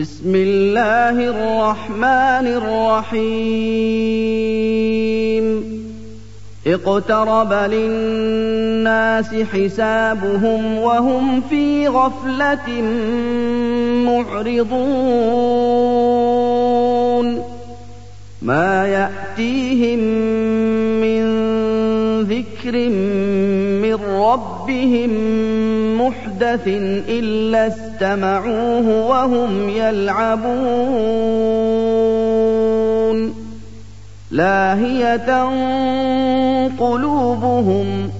بسم الله الرحمن الرحيم. اقترب للناس حسابهم وهم في غفلة معرضون. ما يأتيهم من ذكر من ربهم محدث إلا استمعوه وهم يلعبون. لاهية قلوبهم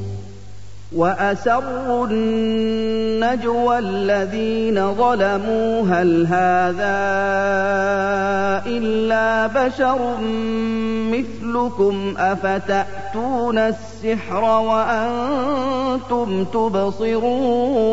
وأسروا النجوى الذين ظلموا هل هذا إلا بشر مثلكم؟ أفتأتون السحر وأنتم تبصرون؟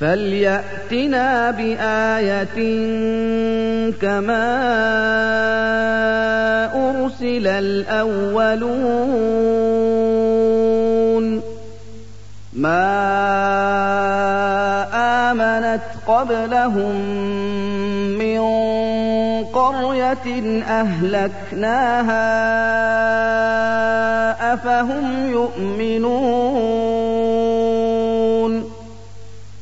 فليأتنا بآية كما أرسل الأولون ما آمنت قبلهم من قرية أهلكناها أفهم يؤمنون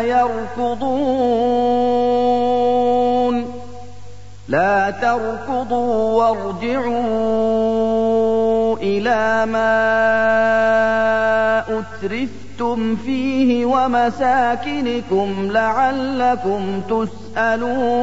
يركضون. لا تركضوا وارجعوا إلى ما أترفتم فيه ومساكنكم لعلكم تسألون.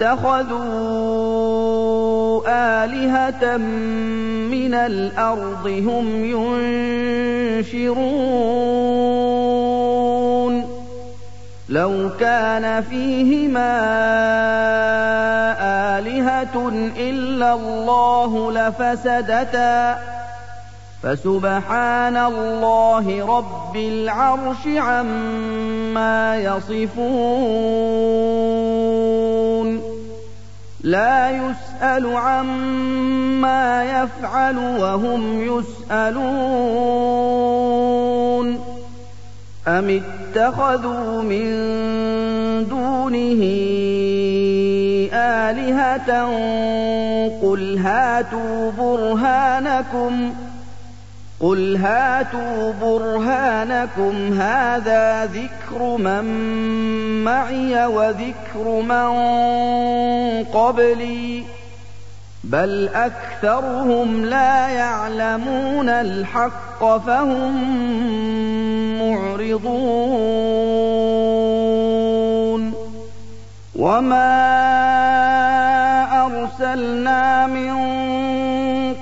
اتخذوا آلهة من الأرض هم ينشرون لو كان فيهما آلهة إلا الله لفسدتا. فسبحان الله رب العرش عما يصفون. لا يسأل عما يفعل وهم يسألون. أم اتخذوا من دونه آلهة؟ قل هاتوا برهانكم. قل هاتوا برهانكم هذا ذكر من معي وذكر من قبلي بل أكثرهم لا يعلمون الحق فهم معرضون وما أرسلنا من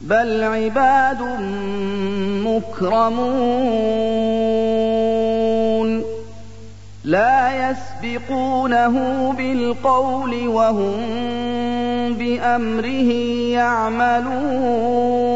بل عباد مكرمون لا يسبقونه بالقول وهم بأمره يعملون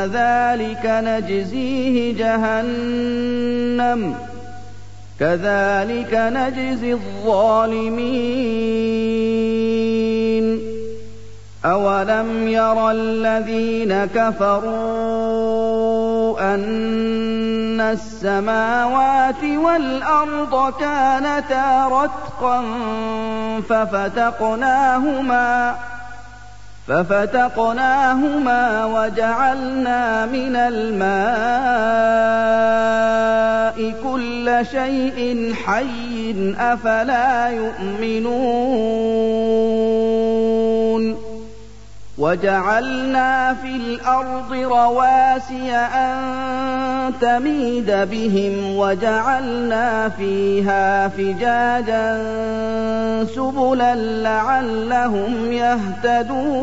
فذلك نجزيه جهنم. كذلك نجزي الظالمين. أولم ير الذين كفروا أن السماوات والأرض كانتا رتقا ففتقناهما ففتقناهما وجعلنا من الماء كل شيء حي أفلا يؤمنون وجعلنا في الأرض رواسي أن تميد بهم وجعلنا فيها فجاجا سبلا لعلهم يهتدون.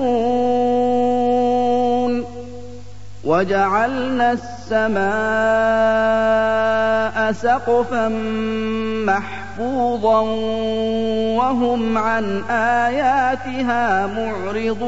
وجعلنا السماء سقفا محفوظا وهم عن آياتها معرضون.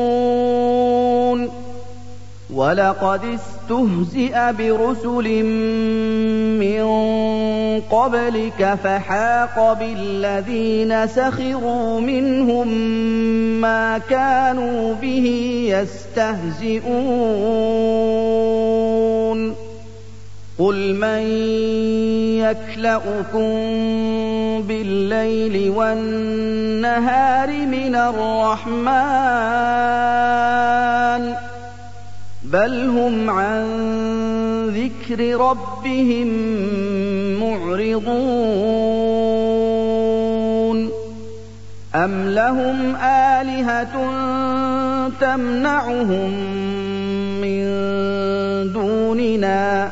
ولقد استهزئ برسل من قبلك فحاق بالذين سخروا منهم ما كانوا به يستهزئون قل من يكلؤكم بالليل والنهار من الرحمن بل هم عن ذكر ربهم معرضون أم لهم آلهة تمنعهم من دوننا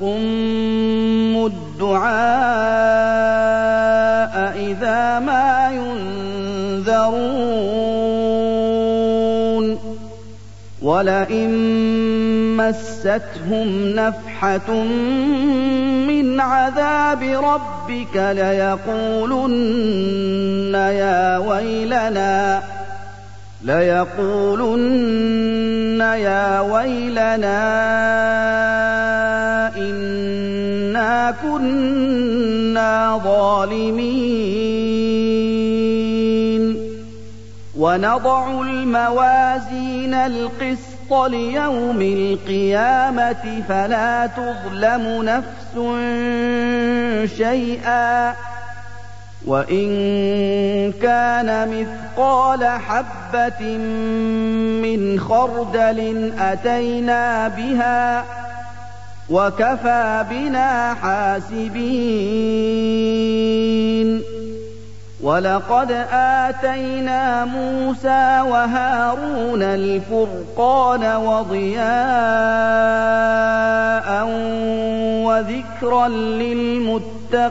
الصم الدعاء إذا ما ينذرون ولئن مستهم نفحة من عذاب ربك ليقولن يا ويلنا ليقولن يا ويلنا كنا ظالمين. ونضع الموازين القسط ليوم القيامة فلا تظلم نفس شيئا. وإن كان مثقال حبة من خردل أتينا بها وكفى بنا حاسبين. ولقد آتينا موسى وهارون الفرقان وضياء وذكرا للمتقين.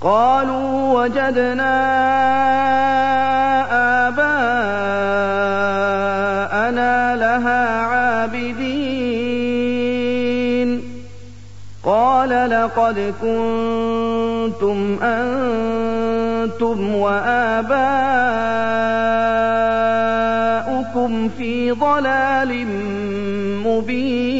قالوا وجدنا آباءنا لها عابدين. قال لقد كنتم أنتم وآباؤكم في ضلال مبين.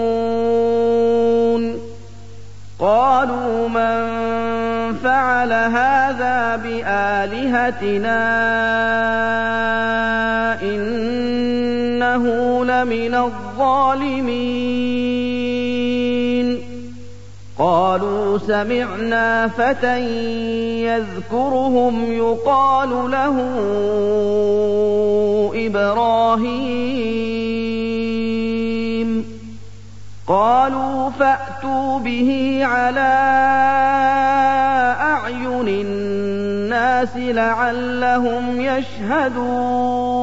بآلهتنا إنه لمن الظالمين قالوا سمعنا فتى يذكرهم يقال له إبراهيم قالوا فأتوا به على الناس لعلهم يشهدون.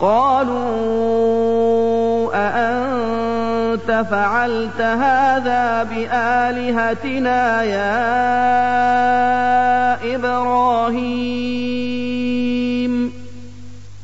قالوا أأنت فعلت هذا بآلهتنا يا إبراهيم؟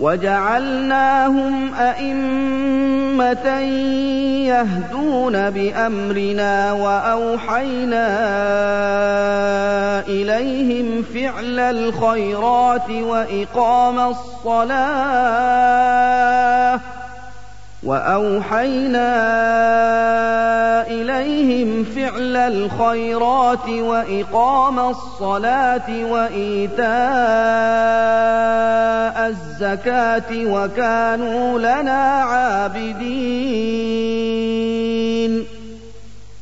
وجعلناهم أئمة يهدون بأمرنا وأوحينا إليهم فعل الخيرات وإقام الصلاة وأوحينا إليهم فعل الخيرات وإقام الصلاة وإيتاء الزكاة وكانوا لنا عابدين.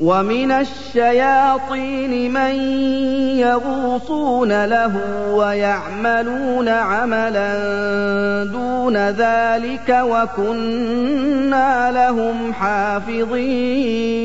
ومن الشياطين من يغوصون له ويعملون عملا دون ذلك وكنا لهم حافظين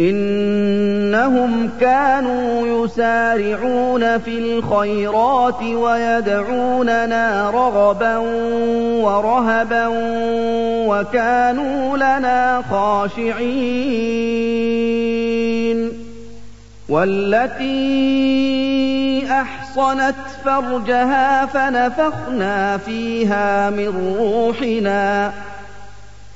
إنهم كانوا يسارعون في الخيرات ويدعوننا رغبا ورهبا وكانوا لنا خاشعين. والتي أحصنت فرجها فنفخنا فيها من روحنا.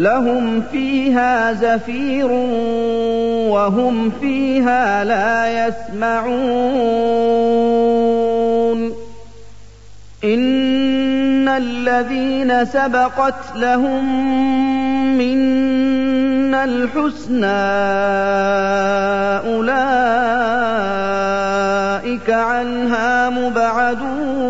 لهم فيها زفير وهم فيها لا يسمعون. إن الذين سبقت لهم منا الحسنى أولئك عنها مبعدون.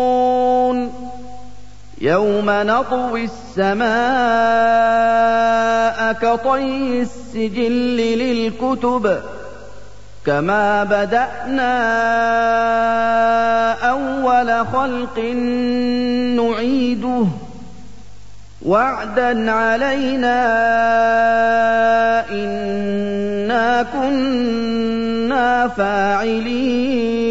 يوم نطوي السماء كطي السجل للكتب كما بدأنا أول خلق نعيده. وعدا علينا إنا كنا فاعلين.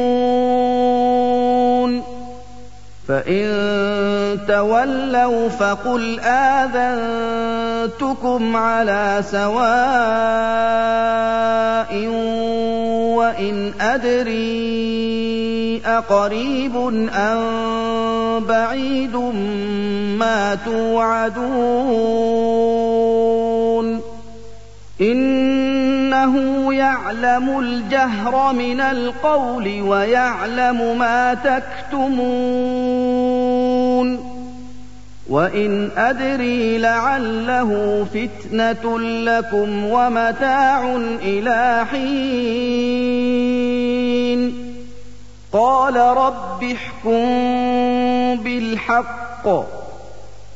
فان تولوا فقل اذنتكم على سواء وان ادري اقريب ام بعيد ما توعدون انه يعلم الجهر من القول ويعلم ما تكتمون وإن أدري لعله فتنة لكم ومتاع إلى حين. قال رب احكم بالحق.